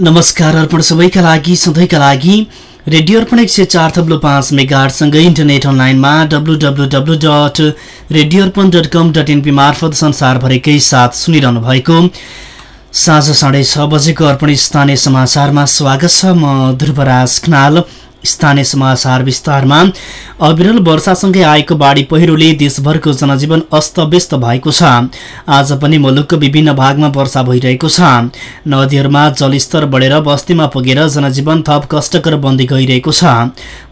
नमस्कार अर्पण सबैका लागि सधैँका लागि रेडियो अर्पण एक सय चार थप्लो पाँच मेगाहरूसँगै इन्टरनेट अनलाइनमा W W W dot radio Arpan dot com dot NP मार्फत संसारभरिकै साथ सुनिरहनु भएको साँझ साढे छ बजेको अर्पण स्थानीय समाचारमा स्वागत छ म ध्रुवराज खनाल। स्थानीय समाचार विस्तारमा। अविरल वर्षासँगै आएको बाढी पहिरोले देशभरको जनजीवन अस्तव्यस्त भएको छ। आज पनि मुलुकको विभिन्न भागमा वर्षा भइरहेको छ। नदीहरूमा जलस्तर बढेर बस्तीमा पुगेर जनजीवन थप कष्टकर बन्दै गइरहेको छ।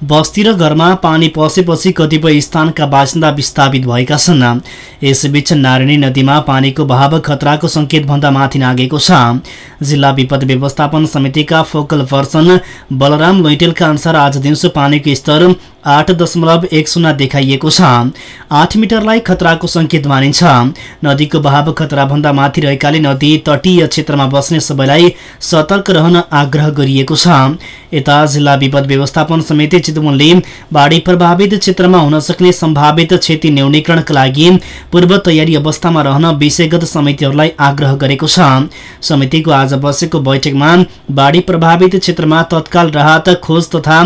बस्ती र घरमा पानी पसेपछि कतिपय स्थानका बासिन्दा विस्थापित भएका छन्। यसबीच नारायणी नदीमा पानीको बहाव खतराको सङ्केतभन्दा माथि नागेको छ। जिल्ला विपद व्यवस्थापन समितिका फोकल पर्सन बलराम लैटेलका अनुसार आज दिउँसो पानीको स्तर आठ दशमलव एक शून्य देखाइएको छ। आठ मिटरलाई खतराको सङ्केत मानिन्छ। नदीको बहाव खतराभन्दा माथि रहेकाले नदी तटीय क्षेत्रमा बस्ने सबैलाई सतर्क रहन आग्रह गरिएको छ। यता जिल्ला विपद व्यवस्थापन समिति चितवनले बाढी प्रभावित क्षेत्रमा हुन सक्ने सम्भावित क्षति न्यूनीकरणका लागि पूर्व तयारी अवस्थामा रहन विषयगत समितिहरूलाई आग्रह गरेको छ। समितिको आज बसेको बैठकमा बाढी प्रभावित क्षेत्रमा तत्काल राहत खोज तथा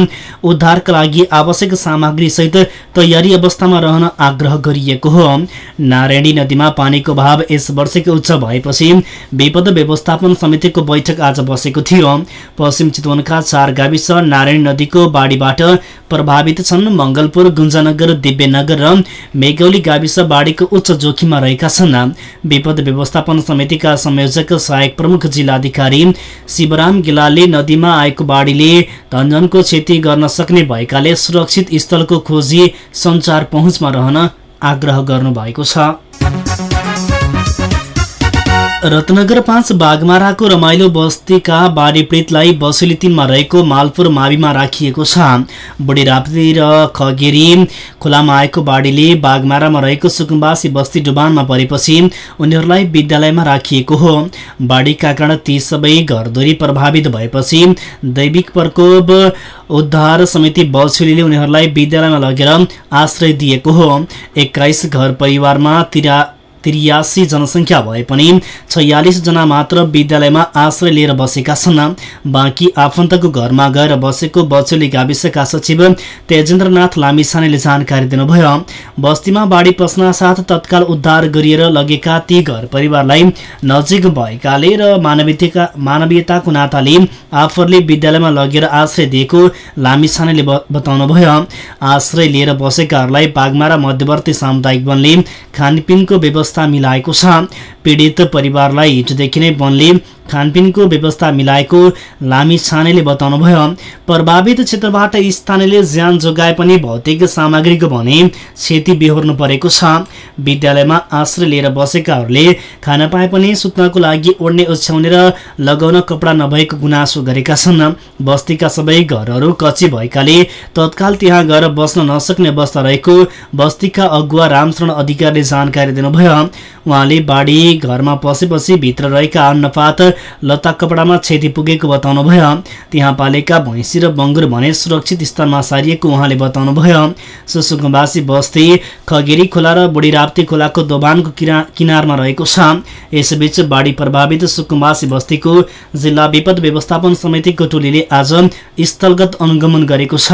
उद्धारका लागि आवश्यक आवश्यक सामग्री सहित तयारी अवस्थामा रहन आग्रह गरिएको हो। नारायणी नदीमा पानीको भाव यस वर्षकै उच्च भएपछि विपद व्यवस्थापन समितिको बैठक आज बसेको थियो। पश्चिम चितवनका चार गाविस नारायणी नदीको बाढीबाट प्रभावित छन् मंगलपुर गुन्जानगर दिव्यनगर र मेगौली गाविस बाढीको उच्च जोखिममा रहेका छन्। विपद व्यवस्थापन समितिका संयोजक सहायक प्रमुख जिल्लाधिकारी शिवराम गिलालले नदीमा आएको बाढीले धनजनको क्षति गर्न सक्ने भएकाले सुरक्षित सुरक्षित स्थलको खोजी सञ्चार पहुँचमा रहन आग्रह गर्नुभएको छ। रत्नगर पाँच बागमाराको रमाइलो बस्तीका बाढी पीडितलाई बसुली तिनमा रहेको मालपुर माविमा राखिएको छ। बुढी राप्ती र खगेरी खोलामा आएको बाढीले बागमारामा रहेको सुकुम्बासी बस्ती डुबानमा परेपछि उनीहरूलाई विद्यालयमा राखिएको हो। बाढीका कारण ती सबै घरधुरी प्रभावित भएपछि दैविक प्रकोप उद्धार समिति बसुलीले उनीहरूलाई विद्यालयमा लगेर आश्रय दिएको हो। एक्काइस घर परिवारमा तिरा त्रियासी जनसङ्ख्या भए पनि छयालिस जना मात्र विद्यालयमा आश्रय लिएर बसेका छन्। बाँकी आफन्तको घरमा गएर बसेको बचोली गाविसका सचिव तेजेन्द्रनाथ लामिछानेले जानकारी दिनुभयो। बस्तीमा बाढी पस्न साथ तत्काल उद्धार गरिएर लगेका ती घर परिवारलाई नजिक भएकाले र मानवीयता मानवीयताको नाताले आफूहरूले विद्यालयमा लगेर आश्रय दिएको लामिछानेले बताउनुभयो। आश्रय लिएर बसेकाहरूलाई बागमारा मध्यवर्ती सामुदायिक वनले खानपिनको व्यवस्था व्यवस्था मिलाएको छ। पीडित परिवारलाई हिजोदेखि नै वनले खानपिनको व्यवस्था मिलाएको लामी छानेले बताउनुभयो। प्रभावित क्षेत्रबाट स्थानीयले ज्यान जोगाए पनि भौतिक सामग्रीको भने क्षति बेहोर्नु परेको छ। विद्यालयमा आश्रय लिएर बसेकाहरूले खान पाए पनि सुत्नको लागि ओढ्ने ओछ्याउने र लगाउन कपडा नभएको गुनासो गरेका छन्। बस्तीका सबै घरहरू कच्ची भएकाले तत्काल त्यहाँ गएर बस्न नसक्ने अवस्था रहेको बस्तीका अगुवा रामचरण अधिकारीले जानकारी दिनुभयो। उहाँले बाढी घरमा पसेपछि भित्र रहेका अन्नपात लत्ता कपडामा क्षति पुगेको बताउनुभयो। त्यहाँ पालेका भैँसी र बङ्गुर भने सुरक्षित स्थानमा सारिएको उहाँले बताउनुभयो। सुसुकुम्बासी बस्ती खगेरी खोला र बुढी राप्ती खोलाको दोभानको किनारमा रहेको छ। यसबीच बाढी प्रभावित सुकुम्बासी बस्तीको जिल्ला विपद व्यवस्थापन समितिको टोलीले आज स्थलगत अनुगमन गरेको छ।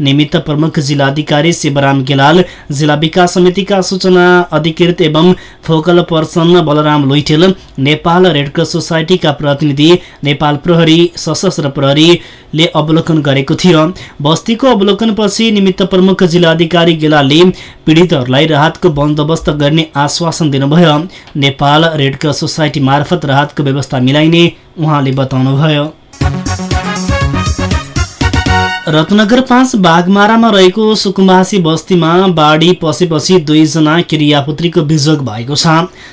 निमित्त प्रमुख जिल्लाधिकारी शिवराम गेलाल जिल्ला विकास समितिका सूचना अधिकृत एवं focal person Balram Loitel Nepal red cross सोसाइटीका प्रतिनिधि नेपाल प्रहरी सशस्त्र प्रहरीले अवलोकन गरेको थियो। बस्तीको अवलोकनपछि निमित्त प्रमुख जिल्लाधिकारी गेलालले पीडितहरूलाई राहतको बन्दोबस्त गर्ने आश्वासन दिनुभयो। नेपाल रेडक्रस सोसाइटी मार्फत राहतको व्यवस्था मिलाइने उहाँले बताउनुभयो। रत्नगर पाँच बाघमारामा रहेको सुकुम्बासी बस्तीमा बाढी पसेपछि दुईजना क्रियापुत्रीको विजोग भएको छ।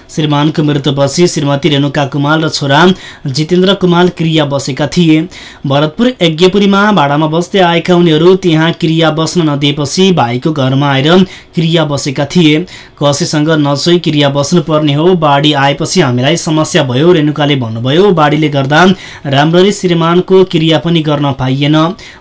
श्रीमानको मृत्युपछि श्रीमती रेणुका कुमाल र छोरा जितेन्द्र कुमाल क्रिया बसेका थिए। भरतपुर यज्ञपुरीमा भाडामा बस्दै आएका उनीहरू त्यहाँ क्रिया बस्न नदिएपछि भाइको घरमा आएर क्रिया बसेका थिए। कसैसँग नचोई क्रिया बस्नुपर्ने हो बाढी आएपछि हामीलाई समस्या भयो रेणुकाले भन्नुभयो बाढीले गर्दा राम्ररी श्रीमानको क्रिया पनि गर्न पाइएन।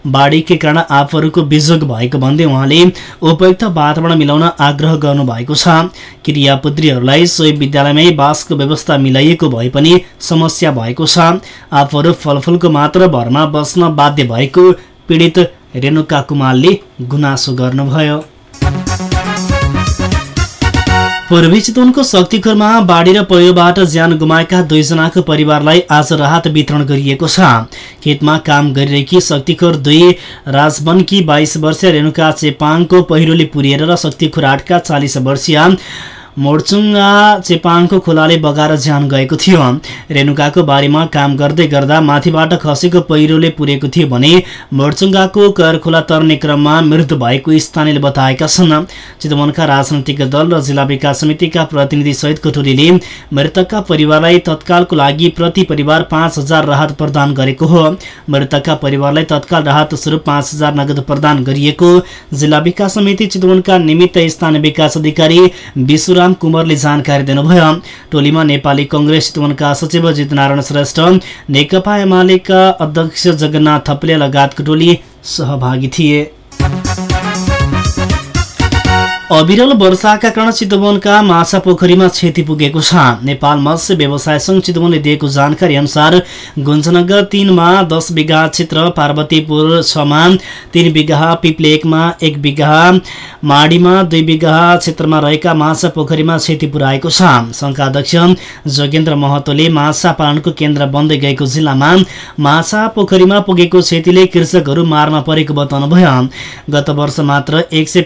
बाढी देखिए कारण आफूहरूको बिजोग भएको भन्दै उहाँले उपयुक्त वातावरण मिलाउन आग्रह गर्नुभएको छ। क्रियापुत्रीहरूलाई सोही विद्यालयमै बासको व्यवस्था मिलाइएको भए पनि समस्या भएको छ। आफूहरू फलफुलको मात्र भरमा बस्न बाध्य भएको पीडित रेणुका कुमारले गुनासो गर्नुभयो। पूर्वी चितवनको शक्तिखोरमा बाढी र पहिरोबाट ज्यान गुमाएका दुईजनाको परिवारलाई आज राहत वितरण गरिएको छ। खेतमा काम गरिरहेकी शक्तिखोर दुई राजवनकी बाइस वर्षीय रेणुका चेपाङको पहिरोले पुरिएर र शक्तिखोर आठका चालिस वर्षीय मोडचुङ्गा चेपाङको खोलाले बगाएर ज्यान गएको थियो। रेणुकाको बारीमा काम गर्दै गर्दा माथिबाट खसेको पहिरोले पुरेको थियो भने मोडचुङ्गाको कर खोला तर्ने क्रममा मृत्यु भएको स्थानीयले बताएका छन्। चितवनका राजनैतिक दल र जिल्ला विकास समितिका प्रतिनिधि सहितको टोलीले मृतकका परिवारलाई तत्कालको लागि प्रति परिवार पाँच हजार राहत प्रदान गरेको हो। मृतकका परिवारलाई तत्काल राहत स्वरूप पाँच हजार नगद प्रदान गरिएको जिल्ला विकास समिति चितवनका निमित्त स्थानीय विकास अधिकारी विश्व राम कुँवरले जानकारी दिनुभयो। टोलीमा नेपाली कङ्ग्रेस चितवनका सचिव जितनारायण श्रेष्ठ नेकपा एमालेका अध्यक्ष जगन्नाथ थप्ले लगायतको टोली सहभागी थिए। अविरल वर्षाका कारण चितवनका माछा पोखरीमा क्षति पुगेको छ। नेपाल मत्स्य व्यवसाय संघ चितवनले दिएको जानकारी अनुसार गुन्जनगर तिनमा दस बिघा क्षेत्र पार्वतीपुर छमा तिन बिघा पिप्ले एकमा एक बिघा माडीमा दुई बिघा क्षेत्रमा रहेका माछा पोखरीमा क्षति पुर्याएको छ। संघका अध्यक्ष जोगेन्द्र महतोले माछा पालनको केन्द्र बन्दै गएको जिल्लामा माछा पोखरीमा पुगेको क्षतिले कृषकहरू मारमा परेको बताउनुभयो। गत वर्ष मात्र एक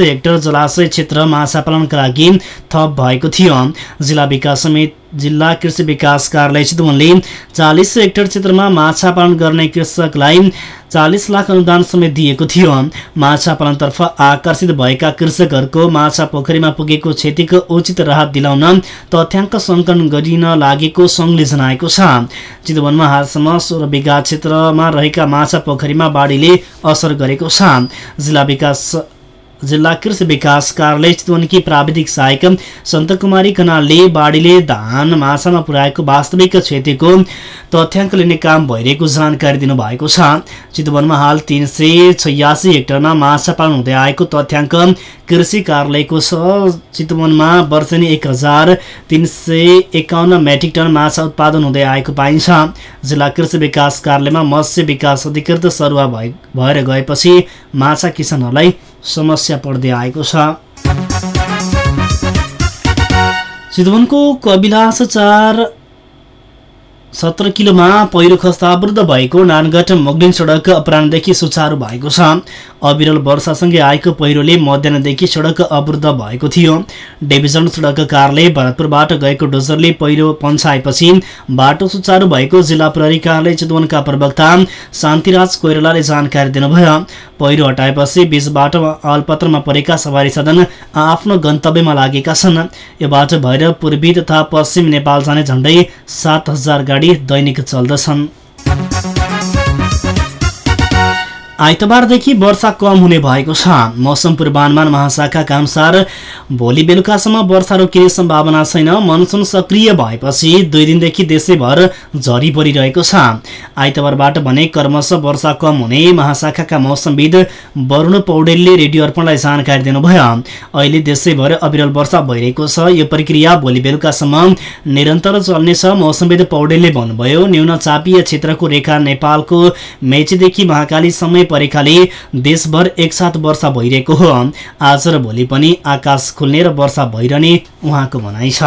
हेक्टर जलाशय जलाशय क्षेत्र माछा पालनका लागि थप भएको थियो। जिल्ला विकास समिति जिल्ला कृषि विकास कार्यालय चितवनले चालिस हेक्टर क्षेत्रमा माछा पालन गर्ने कृषकलाई चालिस लाख अनुदान समेत दिएको थियो। माछा पालनतर्फ आकर्षित भएका कृषकहरूको माछा पोखरीमा पुगेको क्षतिको उचित राहत दिलाउन तथ्याङ्क सङ्कलन गरिन लागेको सङ्घले जनाएको छ। चितवनमा हालसम्म सोह्र बिघा क्षेत्रमा रहेका माछा पोखरीमा बाढीले असर गरेको छ। जिल्ला विकास जिल्ला कृषि विकास कार्यालय चितवनकी प्राविधिक सहायक सन्तकुमारी कनालले बाढीले धान माछामा पुर्याएको वास्तविक क्षतिको तथ्याङ्क लिने काम भइरहेको जानकारी दिनुभएको छ। चितवनमा हाल तिन सय छयासी हेक्टरमा माछा पालन हुँदै आएको तथ्याङ्क कृषि कार्यालयको छ चितवनमा वर्षेनी एक हजार तिन सय एकाउन्न मेट्रिक टन माछा उत्पादन हुँदै आएको पाइन्छ। जिल्ला कृषि विकास कार्यालयमा मत्स्य विकास अधिकृत सरुवा भएर गएपछि माछा किसानहरूलाई समस्या पर्दै आएको छ। चितवनको कविलास चार सत्र किलोमा पहिरो खस्दा अवृद्ध भएको नानगढ मोगलिन सडक अपरान्हदेखि सुचारू भएको छ। अविरल वर्षासँगै आएको पहिरोले मध्याहदेखि सडक अवरुद्ध भएको थियो। डिभिजन सडक कार्यालय भरतपुरबाट गएको डोजरले पहिरो पन्छाएपछि बाटो सुचारू भएको जिल्ला प्रहरी कार्यालय चितवनका प्रवक्ता शान्तिराज कोइरालाले जानकारी दिनुभयो। पहिरो हटाएपछि बीचबाट अलपत्रमा परेका सवारी साधन आफ्नो गन्तव्यमा लागेका छन्। यो बाटो भएर पूर्वी तथा पश्चिम नेपाल जाने झण्डै सात हजार दैनिक चल्दछन्। आइतबारदेखि वर्षा कम हुने भएको छ। मौसम पूर्वानुमान महाशाखाका अनुसार भोलि बेलुकासम्म वर्षा रोकिने सम्भावना छैन। मनसुन सक्रिय भएपछि दुई दिनदेखि देशैभर झरी परिरहेको छ। आइतबारबाट भने क्रमशः वर्षा कम हुने महाशाखाका मौसमविद वरुण पौडेलले रेडियो अर्पणलाई जानकारी दिनुभयो। अहिले देशैभर अविरल वर्षा भइरहेको छ। यो प्रक्रिया भोलि बेलुकासम्म निरन्तर चल्नेछ मौसमविद पौडेलले भन्नुभयो। न्यून चापीय क्षेत्रको रेखा नेपालको मेचीदेखि महाकाली समय परेकाले देशभर एकसाथ वर्षा भइरहेको हो। आज र भोलि पनि आकाश खुल्ने र वर्षा भइरहने उहाँको भनाइ छ।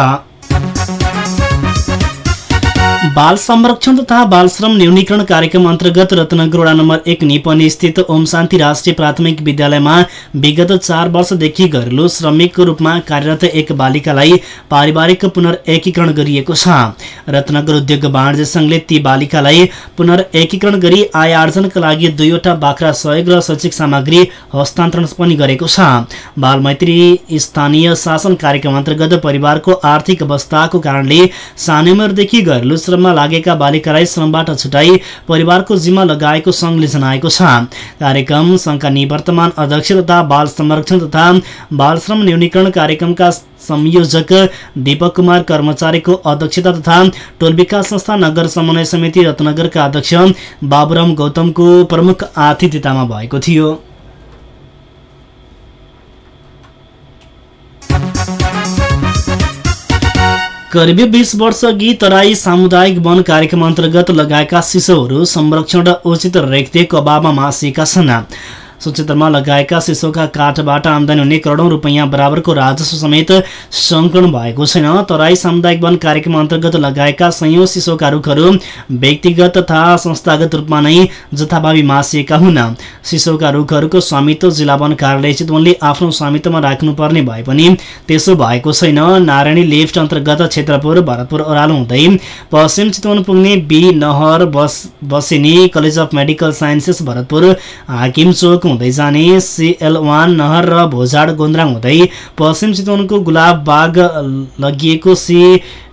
बाल संरक्षण तथा बाल श्रम न्यूनीकरण कार्यक्रम अन्तर्गत रत्नगर वडा नम्बर एक निपनी स्थित ओम शान्ति राष्ट्रिय प्राथमिक विद्यालयमा विगत चार वर्षदेखि घरेलु श्रमिकको रूपमा कार्यरत एक बालिकालाई पारिवारिक पुनर्एकीकरण गरिएको छ। रत्नगर उद्योग वाणिज्य संघले ती बालिकालाई पुनर्एकीकरण गरी आय आर्जनका लागि दुईवटा बाख्रा सहयोग र शैक्षिक सामग्री हस्तान्तरण पनि गरेको छ। बाल मैत्री स्थानीय शासन कार्यक्रम अन्तर्गत परिवारको आर्थिक अवस्थाको कारणले सानो उमेरदेखि घरेलु श्रम श्रममा लागेका बालिकालाई श्रमबाट छुटाई परिवारको जिम्मा लगाएको संघले जनाएको छ। कार्यक्रम संघका निवर्तमान अध्यक्ष तथा बाल संरक्षण तथा बाल श्रम न्यूनीकरण कार्यक्रमका संयोजक दीपक कुमार कर्मचारीको अध्यक्षता तथा टोल विकास संस्था नगर समन्वय समिति रत्नगरका अध्यक्ष बाबुराम गौतमको प्रमुख आतिथ्यतामा भएको थियो। करिब बिस वर्ष अघि तराई सामुदायिक वन कार्यक्रम अन्तर्गत लगाएका शिशुहरू संरक्षण र उचित रेखदेखको अभावमा मासिएका छन्। सूचित्रमा लगाएका शिशुका काठबाट आमदानी हुने करोडौँ रुपियाँ बराबरको राजस्व समेत सङ्कलन भएको छैन। तराई सामुदायिक वन कार्यक्रम अन्तर्गत लगाएका सयौँ शिशुका रुखहरू व्यक्तिगत तथा संस्थागत रूपमा नै जथाभावी मासिएका हुन्। शिशुका रुखहरूको स्वामित्व जिल्ला वन कार्यालय चितवनले आफ्नो स्वामित्वमा राख्नुपर्ने भए पनि त्यसो भएको छैन। नारायणी लेफ्ट अन्तर्गत क्षेत्रपुर भरतपुर ओह्रालो हुँदै पश्चिम चितवन पुग्ने बी नहर बस बसिनी college of medical sciences Bharatpur Hakim Chowk हुँदै जाने सिएल वान नहर र भोजाड गोन्द्राङ हुँदै पश्चिम चितवनको गुलाब बाग लगिएको सी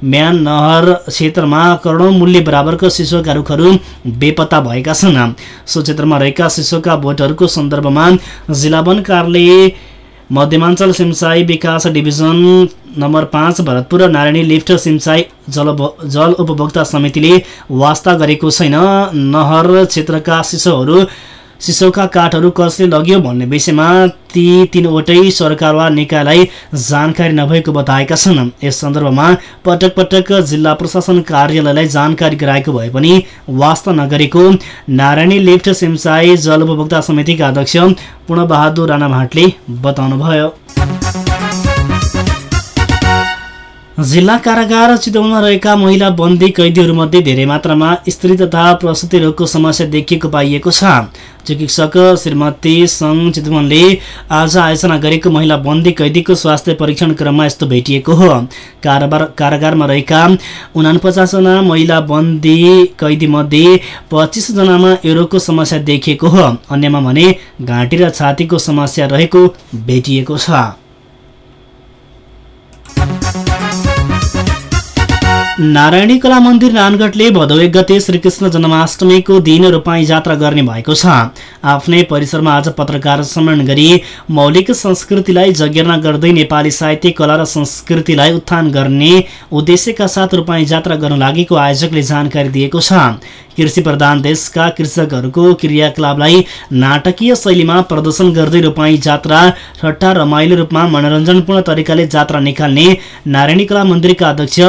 म्यान नहर क्षेत्रमा करोडौँ मूल्य बराबरको शिशुका रुखहरू बेपत्ता भएका छन्। सो क्षेत्रमा रहेका शिशुका बोटहरूको सन्दर्भमा जिल्ला वन कार्यालय मध्यमाञ्चल सिमसाई विकास डिभिजन नम्बर पाँच भरतपुर र नारायणी लिफ्ट सिमसाई जल जल उपभोक्ता समितिले वास्ता गरेको छैन। नहर क्षेत्रका शिशुहरू सिसौका काठहरू कसले लग्यो भन्ने विषयमा ती तीनवटै सरकार निकायलाई जानकारी नभएको बताएका छन्। यस सन्दर्भमा पटक पटक जिल्ला प्रशासन कार्यालयलाई जानकारी गराएको भए पनि वास्ता नगरेको नारायणी लिफ्ट सिमसाई जल उपभोक्ता समितिका अध्यक्ष पूर्णबहादुर राणा भाटले बताउनुभयो। जिल्ला कारागार चितवनमा रहेका महिला बन्दी कैदीहरूमध्ये धेरै मात्रामा स्त्री तथा प्रसुति रोगको समस्या देखिएको पाइएको छ। चिकित्सक श्रीमती सङ्घ चितवनले आज आयोजना गरेको महिला बन्दी कैदीको स्वास्थ्य परीक्षण क्रममा यस्तो भेटिएको हो। कारागार कारागारमा रहेका उनापचासजना महिला बन्दी कैदीमध्ये पच्चिसजनामा यो रोगको समस्या देखिएको हो। अन्यमा भने घाँटी र छातीको समस्या रहेको भेटिएको छ। नारायणी कला मन्दिर नानगढले भदौ एक गते श्रीकृष्ण जन्माष्टमीको दिन रूपाई जात्रा गर्ने भएको छ। आफ्नै परिसरमा आज पत्रकार सम्मेलन गरी मौलिक संस्कृतिलाई जगेर्ना गर्दै नेपाली साहित्य कला र संस्कृतिलाई उत्थान गर्ने उद्देश्यका साथ रूपाई जात्रा गर्न लागेको आयोजकले जानकारी दिएको छ। कृषि प्रधान देशका कृषकहरूको क्रियाकलापलाई नाटकीय शैलीमा प्रदर्शन गर्दै रूपाई जात्रा ठट्टा रमाइलो रूपमा मनोरञ्जनपूर्ण तरिकाले जात्रा निकाल्ने नारायणी कला मन्दिरका अध्यक्ष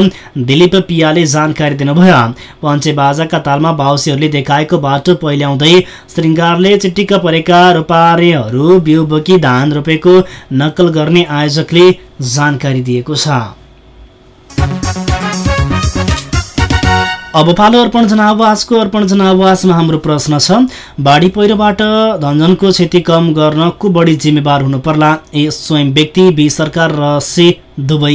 दिलीप पियाले जानकारी दिनुभयो। पञ्चे बाजाका तालमा बाउसीहरूले देखाएको बाटो पहिल्याउँदै श्रृङ्गारले चिटिक्क परेका रोपारेहरू बिउ बोकी धान रोपेको नक्कल गर्ने आयोजकले जानकारी दिएको छ। अब पालो अर्पण जनावासको अर्पण जनावासमा हाम्रो प्रश्न छ। बाढी पहिरोबाट धनजनको क्षति कम गर्न को बढी जिम्मेवार हुनु पर्ला? ए स्वयं व्यक्ति बी सरकार र से दुवै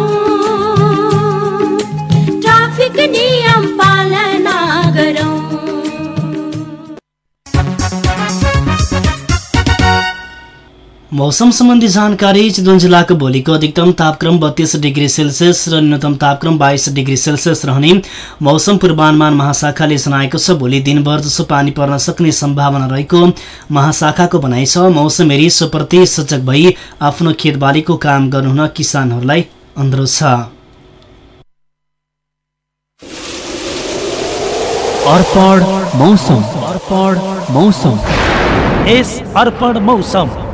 मौसम सम्बन्धी जानकारी चितवन जिल्लाको भोलिको अधिकतम तापक्रम बत्तीस डिग्री सेल्सियस र न्यूनतम तापक्रम बाइस डिग्री सेल्सियस रहने मौसम पूर्वानुमान महाशाखाले जनाएको छ। भोलि दिनभर जसो पानी पर्न सक्ने सम्भावना रहेको महाशाखाको भनाइ छ। मौसम हेरी सोप्रति सजग भई आफ्नो खेतबालीको काम गर्नुहुन किसानहरूलाई अनुरोध छ। अर्पण मौसम। अर्पण मौसम। यस अर्पण मौसम।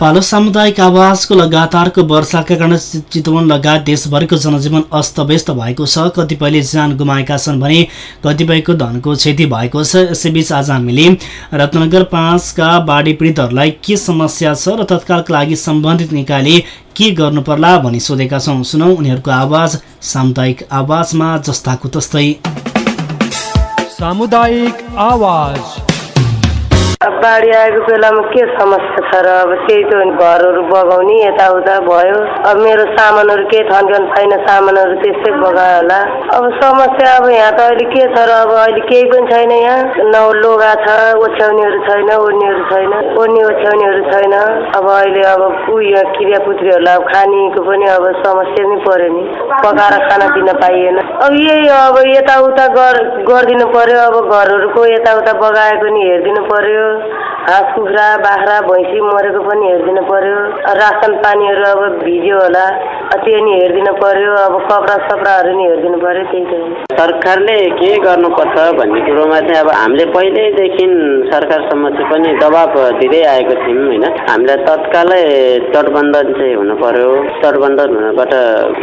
पालो सामुदायिक आवासको लगातारको वर्षाका कारण चितवन लगायत देशभरको जनजीवन अस्तव्यस्त भएको छ। कतिपयले ज्यान गुमाएका छन् भने कतिपयको धनको क्षति भएको छ। यसैबीच आज हामीले रत्नगर पाँचका बाढी पीडितहरूलाई के समस्या छ र तत्कालका लागि सम्बन्धित निकायले के गर्नुपर्ला भनी सोधेका छौँ। सुनौ उनीहरूको आवाज सामुदायिक आवाजमा जस्ताको तस्तै। सामुदायिक आवाज। बाढी आएको बेलामा के समस्या छ र अब त्यही त घरहरू बगाउने यताउता भयो। अब मेरो सामानहरू केही थन्कन छैन सामानहरू त्यस्तै बगायो होला। अब समस्या अब यहाँ त अहिले के छ र अब अहिले केही पनि छैन यहाँ। न लोगा छ ओछ्याउनेहरू छैन ओड्नेहरू छैन ओड्ने ओछ्याउनेहरू छैन। अब अहिले अब उयो क्रिया पुत्रीहरूलाई अब खानेको पनि अब समस्या नै पर्यो नि। पकाएर खाना दिन पाइएन। अब यही अब यताउता गर गरिदिनु पर्यो अब घरहरूको यताउता बगाएको नि हेरिदिनु पर्यो हाँस कुखुरा बाख्रा भैँसी मरेको पनि हेरिदिनु पर्यो। रासन पानीहरू अब भिज्यो होला त्यो नि हेरिदिनु पर्यो। अब कपडा सपडाहरू नि हेरिदिनु पर्यो त्यही त। सरकारले के गर्नुपर्छ भन्ने कुरोमा चाहिँ अब हामीले पहिल्यैदेखि सरकार समक्ष पनि दबाब दिँदै आएको थियौँ होइन? हामीलाई तत्कालै तटबन्ध चाहिँ हुनु पर्यो। तटबन्ध हुनबाट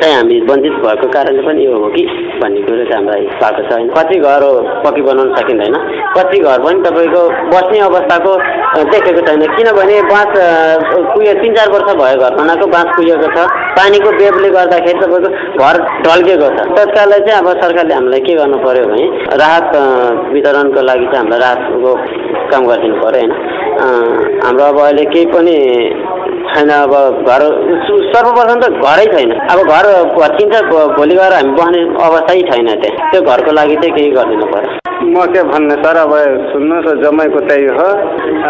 चाहिँ हामी वञ्चित भएको कारणले पनि यो हो कि भन्ने कुरो चाहिँ हामीलाई भएको छ कति घर पक्की बनाउन सकिँदैन। कति घर पनि तपाईँको बस्ने अवस्थाको देखेको छैन। किनभने बाँस अ, कुहियो तिन चार वर्ष भयो घर बनाएको बाँस कुहिएको छ। पानीको बेबले गर्दाखेरि तपाईँको घर ढल्केको छ। तत्कालै चाहिँ अब सरकारले हामीलाई के गर्नु पर्यो भने राहत वितरणको लागि चाहिँ हामीलाई राहतको काम गरिदिनु पर्यो होइन। हाम्रो अब अहिले केही पनि छैन। अब घर सर्वप्रथम त घरै छैन। अब घर भत्किन्छ भोलि गएर हामी बस्ने अवस्थै छैन त्यहाँ। त्यो घरको लागि चाहिँ केही गरिदिनु पर्यो। म के भन्ने सर अब सुन्नुहोस् जमाइको त्यही हो।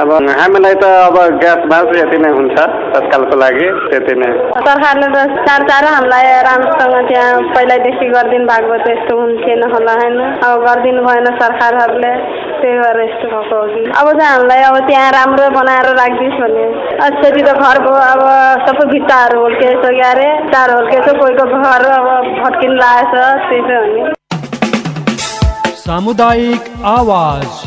अब हामीलाई त अब ग्यास भान्स यति नै हुन्छ तत्कालको लागि त्यति नै। सरकारले त चार चार हामीलाई राम्रोसँग त्यहाँ पहिल्यैदेखि गरिदिनु भएको भए त यस्तो हुन्थेन होला होइन? अब गरिदिनु भएन सरकारहरूले त्यही भएर यस्तो भएको अब चाहिँ हामीलाई अब त्यहाँ राम्रो बनाएर राखिदियोस् भन्ने क्षति त घरको अब सबै भित्ताहरू हुर्किसक्यो अरे चार हुर्केछ कोहीको घर अब भट्किन लागेछ त्यही चाहिँ हो सामुदायिक आवाज।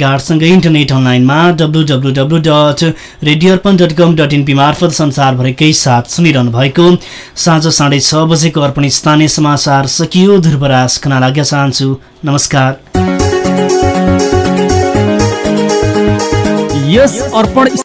मेगाहरूसँगै इन्टरनेट अनलाइनमा W W W dot radio Arpan dot com dot NP मार्फत संसारभरिकै साथ सुनिरहनु भएको साँझ साढे छ बजेको अर्पण स्थानीय समाचार सकियो। ध्रुवराज खना लाग्न चाहन्छु। नमस्कार। यस अर्पण